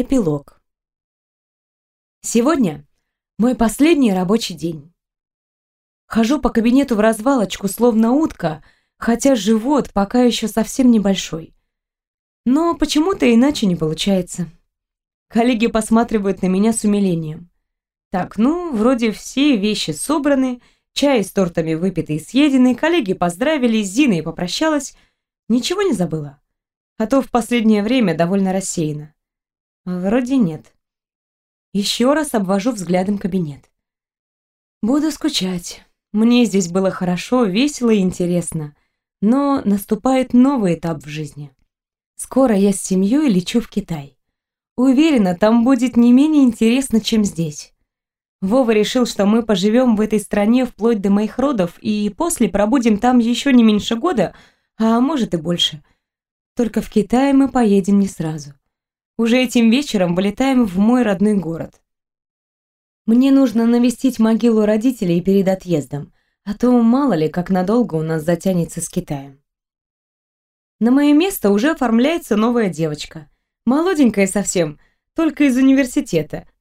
Эпилог. Сегодня мой последний рабочий день. Хожу по кабинету в развалочку, словно утка, хотя живот пока еще совсем небольшой. Но почему-то иначе не получается. Коллеги посматривают на меня с умилением. Так, ну, вроде все вещи собраны, чай с тортами выпиты и съедены, коллеги поздравили, с Зиной попрощалась. Ничего не забыла? А то в последнее время довольно рассеяна. Вроде нет. Еще раз обвожу взглядом кабинет. Буду скучать. Мне здесь было хорошо, весело и интересно. Но наступает новый этап в жизни. Скоро я с семьей лечу в Китай. Уверена, там будет не менее интересно, чем здесь. Вова решил, что мы поживем в этой стране вплоть до моих родов и после пробудем там еще не меньше года, а может и больше. Только в Китай мы поедем не сразу. Уже этим вечером вылетаем в мой родной город. Мне нужно навестить могилу родителей перед отъездом, а то мало ли, как надолго у нас затянется с Китаем. На мое место уже оформляется новая девочка. Молоденькая совсем, только из университета –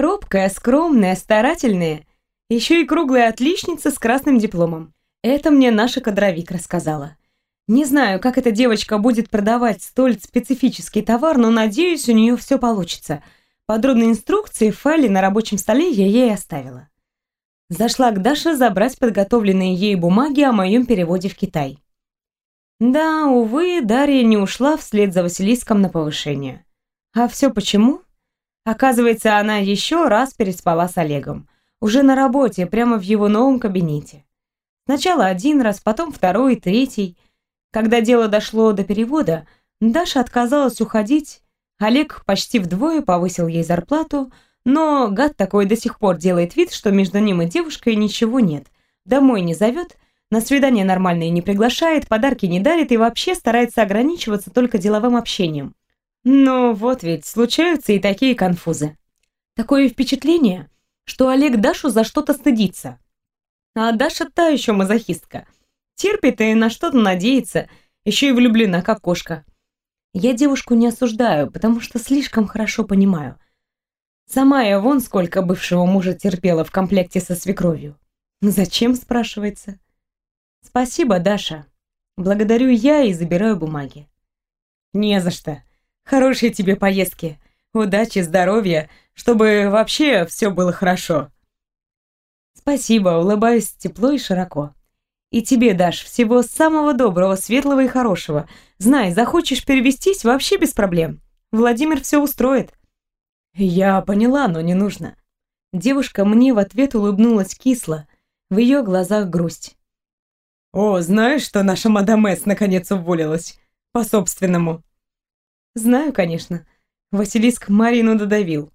Робкая, скромная, старательная, еще и круглая отличница с красным дипломом. Это мне наша кадровик рассказала. Не знаю, как эта девочка будет продавать столь специфический товар, но надеюсь, у нее все получится. Подробные инструкции в файле на рабочем столе я ей оставила. Зашла к Даше забрать подготовленные ей бумаги о моем переводе в Китай. Да, увы, Дарья не ушла вслед за Василиском на повышение. А все почему? Оказывается, она еще раз переспала с Олегом. Уже на работе, прямо в его новом кабинете. Сначала один раз, потом второй, третий. Когда дело дошло до перевода, Даша отказалась уходить. Олег почти вдвое повысил ей зарплату, но гад такой до сих пор делает вид, что между ним и девушкой ничего нет. Домой не зовет, на свидание нормальные не приглашает, подарки не дарит и вообще старается ограничиваться только деловым общением. Ну вот ведь, случаются и такие конфузы. Такое впечатление, что Олег Дашу за что-то стыдится. А Даша та еще мазохистка. Терпит и на что-то надеется, еще и влюблена, как кошка. Я девушку не осуждаю, потому что слишком хорошо понимаю. Сама я вон сколько бывшего мужа терпела в комплекте со свекровью. Зачем, спрашивается? Спасибо, Даша. Благодарю я и забираю бумаги. Не за что. Хорошей тебе поездки. Удачи, здоровья, чтобы вообще все было хорошо. Спасибо, улыбаюсь тепло и широко. И тебе, Даш, всего самого доброго, светлого и хорошего. Знай, захочешь перевестись, вообще без проблем. Владимир все устроит. Я поняла, но не нужно. Девушка мне в ответ улыбнулась кисло. В ее глазах грусть. «О, знаешь, что наша мадам Эс наконец уволилась? По-собственному». Знаю, конечно. Василиск Марину додавил.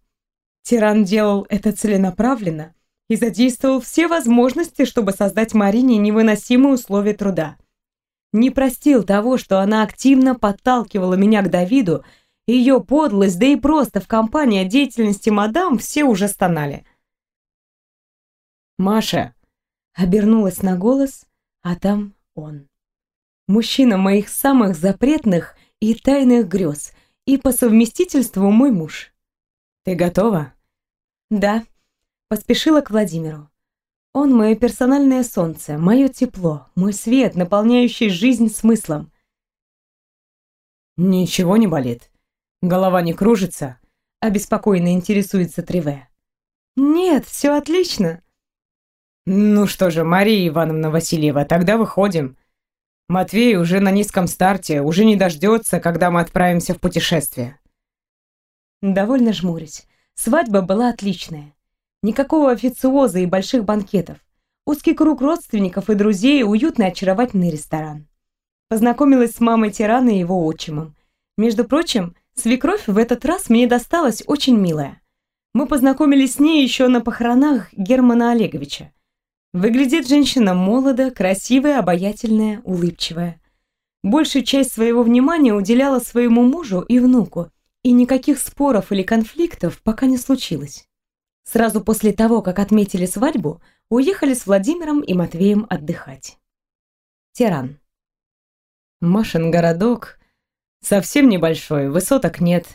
Тиран делал это целенаправленно и задействовал все возможности, чтобы создать Марине невыносимые условия труда. Не простил того, что она активно подталкивала меня к Давиду, ее подлость, да и просто в компании о деятельности мадам все уже стонали. «Маша!» — обернулась на голос, а там он. Мужчина моих самых запретных и тайных грез, и по совместительству мой муж. Ты готова? Да. Поспешила к Владимиру. Он мое персональное солнце, мое тепло, мой свет, наполняющий жизнь смыслом. Ничего не болит. Голова не кружится, обеспокоенно интересуется Триве. Нет, все отлично. Ну что же, Мария Ивановна Васильева, тогда выходим. Матвей уже на низком старте, уже не дождется, когда мы отправимся в путешествие. Довольно жмурясь. Свадьба была отличная. Никакого официоза и больших банкетов. Узкий круг родственников и друзей, уютный очаровательный ресторан. Познакомилась с мамой тирана и его отчимом. Между прочим, свекровь в этот раз мне досталась очень милая. Мы познакомились с ней еще на похоронах Германа Олеговича. Выглядит женщина молодо, красивая, обаятельная, улыбчивая. Большую часть своего внимания уделяла своему мужу и внуку, и никаких споров или конфликтов пока не случилось. Сразу после того, как отметили свадьбу, уехали с Владимиром и Матвеем отдыхать. Тиран. Машин городок совсем небольшой, высоток нет.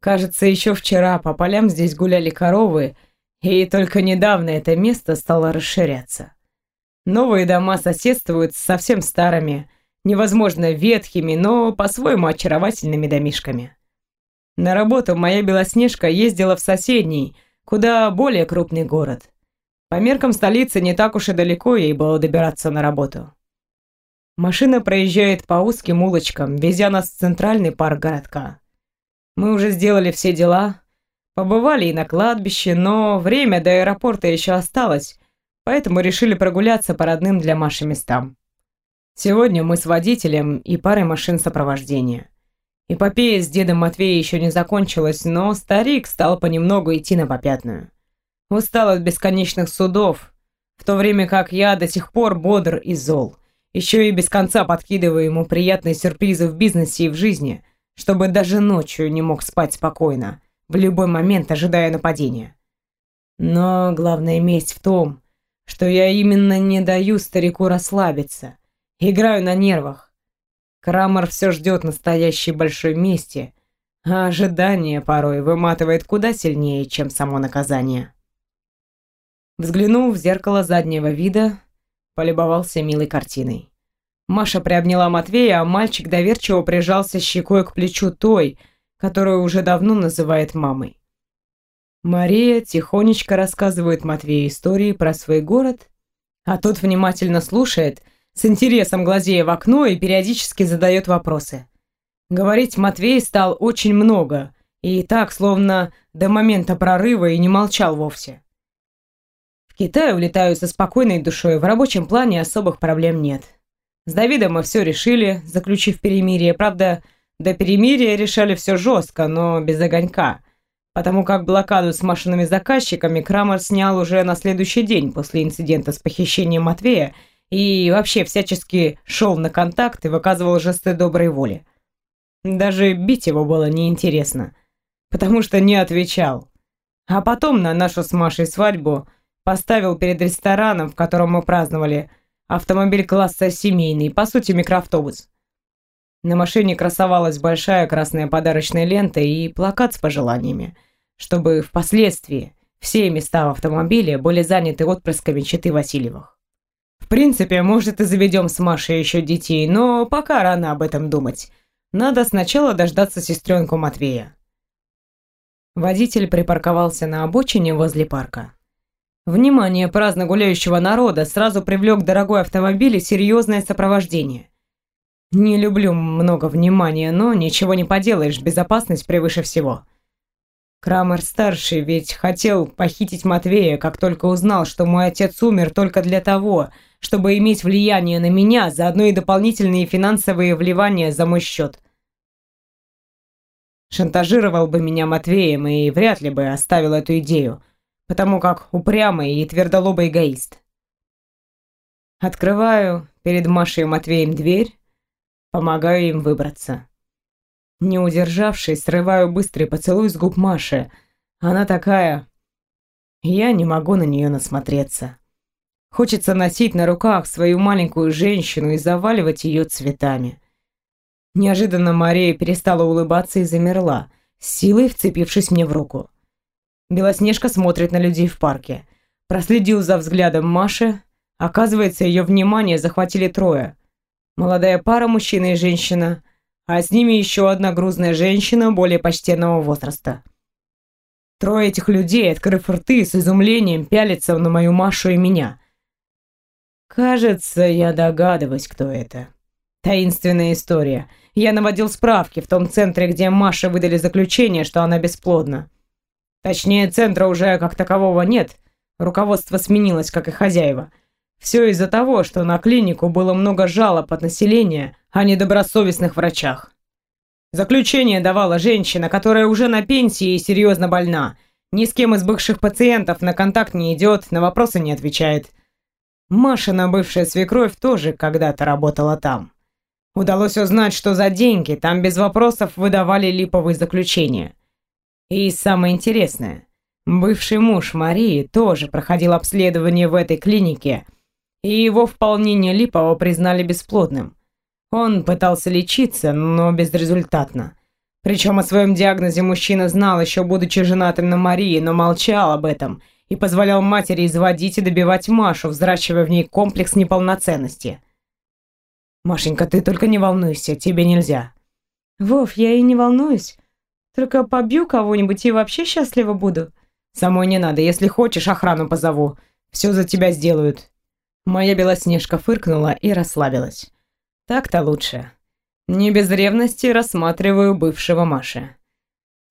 Кажется, еще вчера по полям здесь гуляли коровы, и только недавно это место стало расширяться. Новые дома соседствуют с совсем старыми, невозможно ветхими, но по-своему очаровательными домишками. На работу моя Белоснежка ездила в соседний, куда более крупный город. По меркам столицы не так уж и далеко ей было добираться на работу. Машина проезжает по узким улочкам, везя нас в центральный парк городка. Мы уже сделали все дела, побывали и на кладбище, но время до аэропорта еще осталось, поэтому решили прогуляться по родным для Маши местам. Сегодня мы с водителем и парой машин сопровождения. Эпопея с дедом Матвея еще не закончилась, но старик стал понемногу идти на попятную. Устал от бесконечных судов, в то время как я до сих пор бодр и зол. Еще и без конца подкидываю ему приятные сюрпризы в бизнесе и в жизни, чтобы даже ночью не мог спать спокойно, в любой момент ожидая нападения. Но главная месть в том, что я именно не даю старику расслабиться, играю на нервах. Крамер все ждет настоящей большой мести, а ожидание порой выматывает куда сильнее, чем само наказание. Взглянув в зеркало заднего вида, полюбовался милой картиной. Маша приобняла Матвея, а мальчик доверчиво прижался щекой к плечу той, которую уже давно называет мамой. Мария тихонечко рассказывает Матвею истории про свой город, а тот внимательно слушает, с интересом глазея в окно и периодически задает вопросы. Говорить Матвей стал очень много, и так, словно до момента прорыва и не молчал вовсе. Китай улетаю со спокойной душой, в рабочем плане особых проблем нет. С Давидом мы все решили, заключив перемирие. Правда, до перемирия решали все жестко, но без огонька. Потому как блокаду с машинами заказчиками Крамер снял уже на следующий день после инцидента с похищением Матвея и вообще всячески шел на контакт и выказывал жесты доброй воли. Даже бить его было неинтересно, потому что не отвечал. А потом на нашу с Машей свадьбу Поставил перед рестораном, в котором мы праздновали, автомобиль класса семейный, по сути микроавтобус. На машине красовалась большая красная подарочная лента и плакат с пожеланиями, чтобы впоследствии все места в автомобиле были заняты отпрысками Читы Васильевых. В принципе, может и заведем с Машей еще детей, но пока рано об этом думать. Надо сначала дождаться сестренку Матвея. Водитель припарковался на обочине возле парка. Внимание праздно гуляющего народа сразу привлек дорогой автомобиль и серьезное сопровождение. Не люблю много внимания, но ничего не поделаешь, безопасность превыше всего. Крамер-старший ведь хотел похитить Матвея, как только узнал, что мой отец умер только для того, чтобы иметь влияние на меня, заодно и дополнительные финансовые вливания за мой счет. Шантажировал бы меня Матвеем и вряд ли бы оставил эту идею – потому как упрямый и твердолобый эгоист. Открываю перед Машей и Матвеем дверь, помогаю им выбраться. Не удержавшись, срываю быстрый поцелуй с губ Маши. Она такая... Я не могу на нее насмотреться. Хочется носить на руках свою маленькую женщину и заваливать ее цветами. Неожиданно Мария перестала улыбаться и замерла, силой вцепившись мне в руку. Белоснежка смотрит на людей в парке. Проследил за взглядом Маши. Оказывается, ее внимание захватили трое. Молодая пара, мужчина и женщина, а с ними еще одна грузная женщина более почтенного возраста. Трое этих людей, открыв рты, с изумлением пялятся на мою Машу и меня. Кажется, я догадываюсь, кто это. Таинственная история. Я наводил справки в том центре, где Маше выдали заключение, что она бесплодна. Точнее, центра уже как такового нет. Руководство сменилось, как и хозяева. Все из-за того, что на клинику было много жалоб от населения о недобросовестных врачах. Заключение давала женщина, которая уже на пенсии и серьезно больна. Ни с кем из бывших пациентов на контакт не идет, на вопросы не отвечает. Машина бывшая свекровь тоже когда-то работала там. Удалось узнать, что за деньги там без вопросов выдавали липовые заключения. И самое интересное, бывший муж Марии тоже проходил обследование в этой клинике, и его вполне Липова признали бесплодным. Он пытался лечиться, но безрезультатно. Причем о своем диагнозе мужчина знал еще будучи женатым на Марии, но молчал об этом и позволял матери изводить и добивать Машу, взращивая в ней комплекс неполноценности. «Машенька, ты только не волнуйся, тебе нельзя». «Вов, я и не волнуюсь. Только побью кого-нибудь и вообще счастлива буду». «Самой не надо, если хочешь, охрану позову. Все за тебя сделают». Моя Белоснежка фыркнула и расслабилась. «Так-то лучше. Не без ревности рассматриваю бывшего Маши.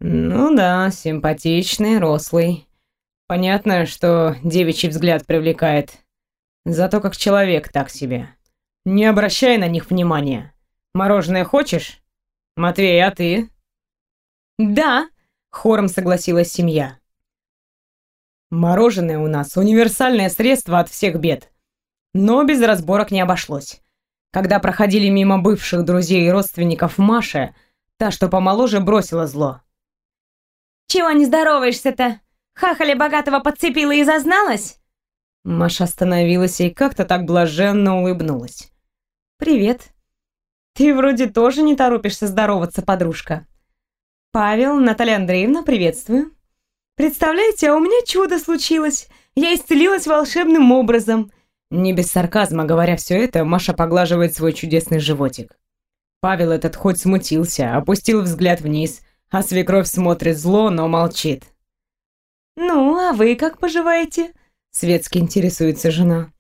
Ну да, симпатичный, рослый. Понятно, что девичий взгляд привлекает. Зато как человек так себе. Не обращай на них внимания. Мороженое хочешь? Матвей, а ты? Да, хором согласилась семья. Мороженое у нас универсальное средство от всех бед. Но без разборок не обошлось. Когда проходили мимо бывших друзей и родственников Маши, та, что помоложе, бросила зло. «Чего не здороваешься-то? Хахаля богатого подцепила и зазналась?» Маша остановилась и как-то так блаженно улыбнулась. «Привет. Ты вроде тоже не торопишься здороваться, подружка. Павел, Наталья Андреевна, приветствую. Представляете, а у меня чудо случилось. Я исцелилась волшебным образом. Не без сарказма говоря все это, Маша поглаживает свой чудесный животик. Павел этот хоть смутился, опустил взгляд вниз, а свекровь смотрит зло, но молчит. «Ну, а вы как поживаете?» Светски интересуется жена.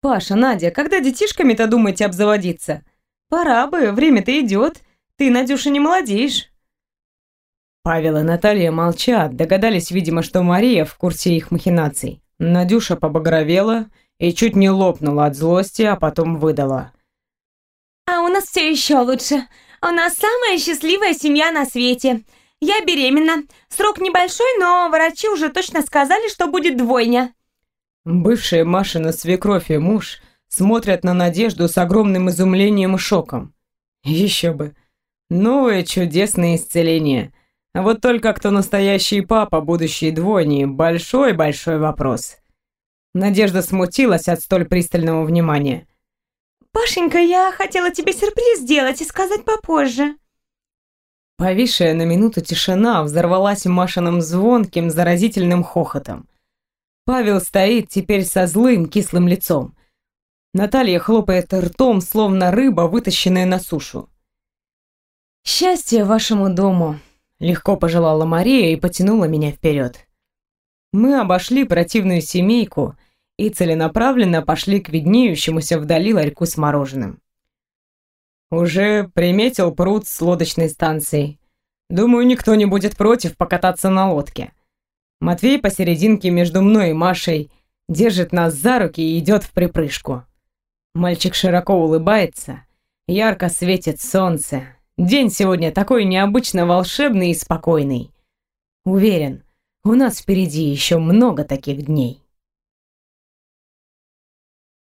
«Паша, Надя, когда детишками-то думаете обзаводиться? Пора бы, время-то идет. Ты, Надюша, не молодеешь». Павел и Наталья молчат, догадались, видимо, что Мария в курсе их махинаций. Надюша побагровела и чуть не лопнула от злости, а потом выдала. «А у нас все еще лучше. У нас самая счастливая семья на свете. Я беременна. Срок небольшой, но врачи уже точно сказали, что будет двойня». Бывшая Машина свекровь и муж смотрят на Надежду с огромным изумлением и шоком. Еще бы. Новое чудесное исцеление. А вот только кто настоящий папа будущей двойни – большой-большой вопрос. Надежда смутилась от столь пристального внимания. «Пашенька, я хотела тебе сюрприз сделать и сказать попозже». Повисшая на минуту тишина взорвалась Машиным звонким, заразительным хохотом. Павел стоит теперь со злым, кислым лицом. Наталья хлопает ртом, словно рыба, вытащенная на сушу. «Счастья вашему дому!» — легко пожелала Мария и потянула меня вперед. Мы обошли противную семейку и целенаправленно пошли к виднеющемуся вдали ларьку с мороженым. Уже приметил пруд с лодочной станцией. Думаю, никто не будет против покататься на лодке. Матвей посерединке между мной и Машей держит нас за руки и идет в припрыжку. Мальчик широко улыбается, ярко светит солнце. День сегодня такой необычно волшебный и спокойный. Уверен, у нас впереди еще много таких дней.